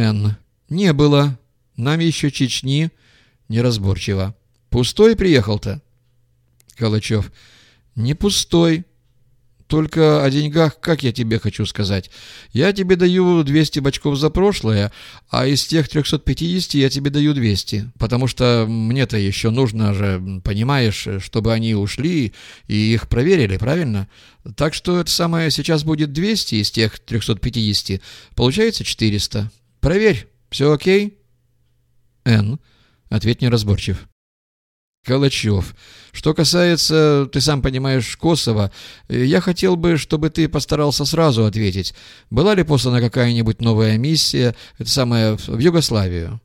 Н. Не было. Нам еще Чечни. Неразборчиво. Пустой приехал-то? Калачев. Не пустой. Только о деньгах, как я тебе хочу сказать. Я тебе даю 200 бачков за прошлое, а из тех 350 я тебе даю 200. Потому что мне-то еще нужно же, понимаешь, чтобы они ушли и их проверили, правильно? Так что это самое сейчас будет 200 из тех 350. Получается 400. Проверь, все окей? Н. Ответ неразборчив. Калачев. Что касается, ты сам понимаешь, Косово, я хотел бы, чтобы ты постарался сразу ответить. Была ли послана какая-нибудь новая миссия, это самое, в Югославию?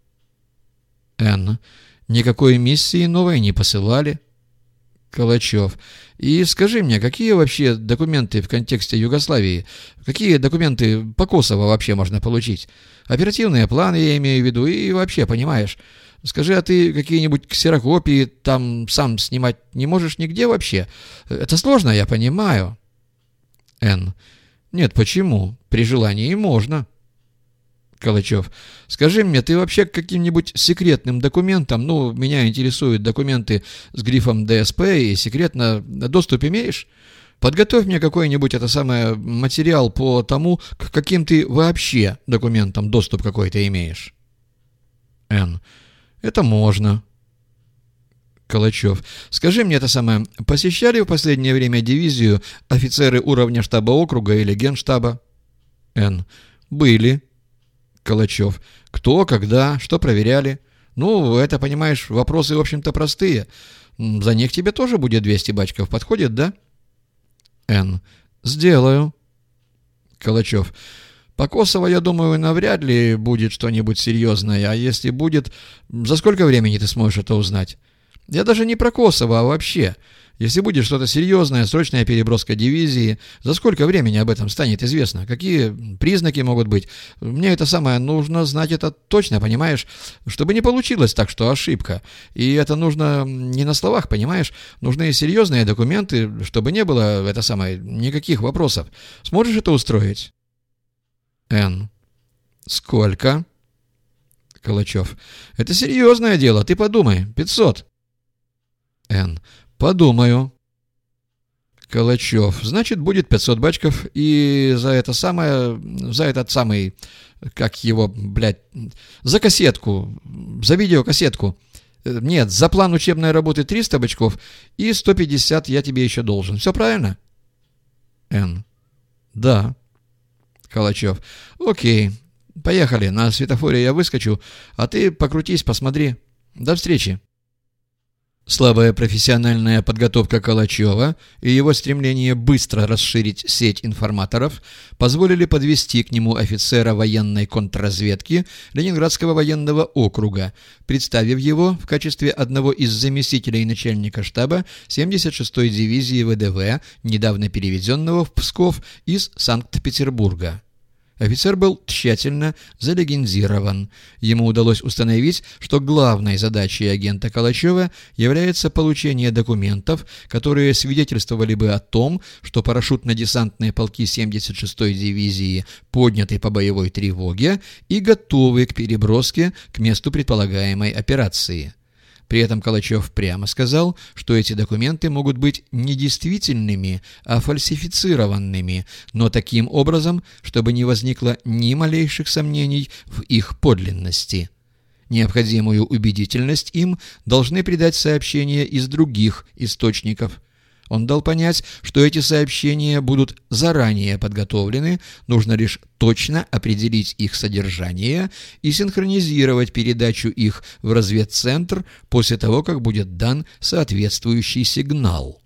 Н. Никакой миссии новой не посылали. Калачев. И скажи мне, какие вообще документы в контексте Югославии, какие документы по Косово вообще можно получить? Оперативные планы я имею в виду и вообще, понимаешь... Скажи, а ты какие-нибудь ксерокопии там сам снимать не можешь нигде вообще? Это сложно, я понимаю. Н. Нет, почему? При желании можно. Калачев. Скажи мне, ты вообще к каким-нибудь секретным документам, ну, меня интересуют документы с грифом ДСП и секретно доступ имеешь? Подготовь мне какой-нибудь это самое материал по тому, к каким ты вообще документам доступ какой-то имеешь. Н. Это можно. Калачев. Скажи мне это самое, посещали в последнее время дивизию офицеры уровня штаба округа или генштаба? Н. Были. Калачев. Кто, когда, что проверяли? Ну, это, понимаешь, вопросы, в общем-то, простые. За них тебе тоже будет 200 бачков. Подходит, да? Н. Сделаю. Калачев. По Косово, я думаю, навряд ли будет что-нибудь серьезное, а если будет, за сколько времени ты сможешь это узнать? Я даже не про Косово, а вообще. Если будет что-то серьезное, срочная переброска дивизии, за сколько времени об этом станет известно? Какие признаки могут быть? Мне это самое нужно знать это точно, понимаешь? Чтобы не получилось так, что ошибка. И это нужно не на словах, понимаешь? Нужны серьезные документы, чтобы не было, это самое, никаких вопросов. Сможешь это устроить? Н. Сколько? Калачев. Это серьезное дело, ты подумай. Пятьсот. Н. Подумаю. Калачев. Значит, будет 500 бачков, и за это самое, за этот самый, как его, блядь, за кассетку, за видеокассетку. Нет, за план учебной работы 300 бачков, и 150 я тебе еще должен. Все правильно? Н. Да. Калачев. «Окей, поехали, на светофоре я выскочу, а ты покрутись, посмотри. До встречи». Слабая профессиональная подготовка Калачева и его стремление быстро расширить сеть информаторов позволили подвести к нему офицера военной контрразведки Ленинградского военного округа, представив его в качестве одного из заместителей начальника штаба 76-й дивизии ВДВ, недавно переведенного в Псков из Санкт-Петербурга. Офицер был тщательно залегендирован. Ему удалось установить, что главной задачей агента Калачева является получение документов, которые свидетельствовали бы о том, что парашютно-десантные полки 76-й дивизии подняты по боевой тревоге и готовы к переброске к месту предполагаемой операции. При этом Калачев прямо сказал, что эти документы могут быть не действительными, а фальсифицированными, но таким образом, чтобы не возникло ни малейших сомнений в их подлинности. Необходимую убедительность им должны придать сообщения из других источников – он дал понять, что эти сообщения будут заранее подготовлены, нужно лишь точно определить их содержание и синхронизировать передачу их в разведцентр после того, как будет дан соответствующий сигнал.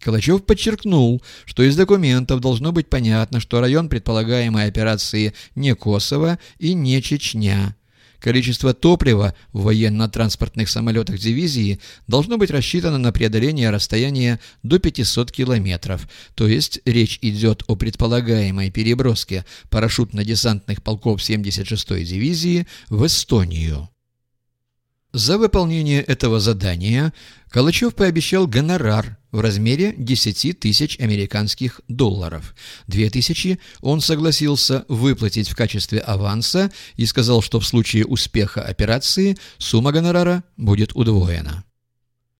Калачев подчеркнул, что из документов должно быть понятно, что район предполагаемой операции не Косово и не Чечня – Количество топлива в военно-транспортных самолетах дивизии должно быть рассчитано на преодоление расстояния до 500 километров, то есть речь идет о предполагаемой переброске парашютно-десантных полков 76-й дивизии в Эстонию. За выполнение этого задания Калачев пообещал гонорар в размере 10 тысяч американских долларов. Две тысячи он согласился выплатить в качестве аванса и сказал, что в случае успеха операции сумма гонорара будет удвоена.